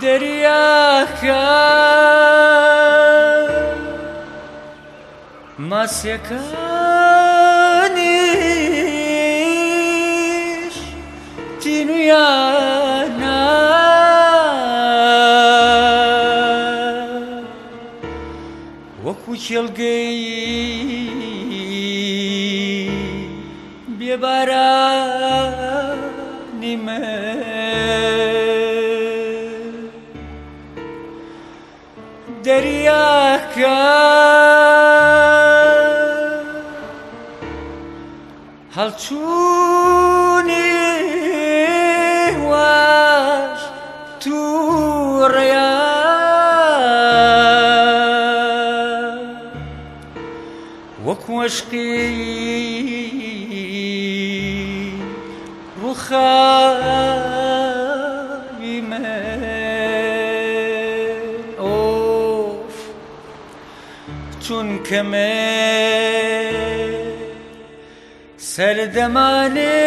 derya ka masyakaniş tinyana. Okuchelgei bebara دەریاکە هەڵچوونی واش تووڕیا وەکوەشقی ڕوخاوی چونکە سەردەمانێ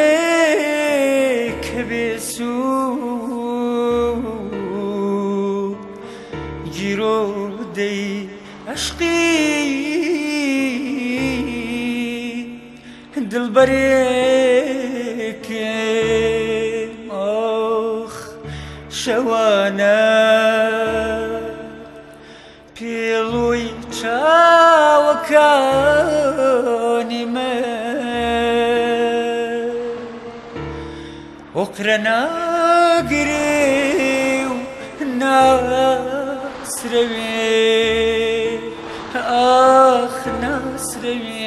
کە بێسوود گیرۆ دەی عشقی. دڵبەرێکێ. ئۆخ شەوانە. پێڵووی چاوەکانی ئۆقرە ناگرێ و ناسرەوێ ئاخ ناسرەوێ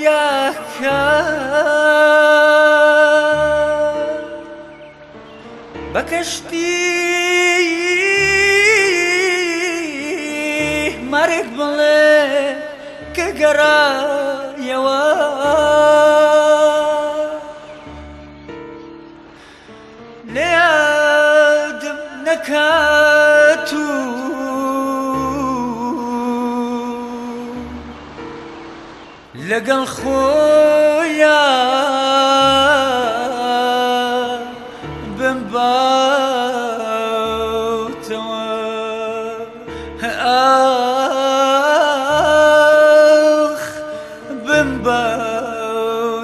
دەریاکە بە کەشتی مەرێک بڵێ کە گەڕایەوە. لێدم نەکات و خۆیان بم باوتەوە ئاخ بم باوتەوە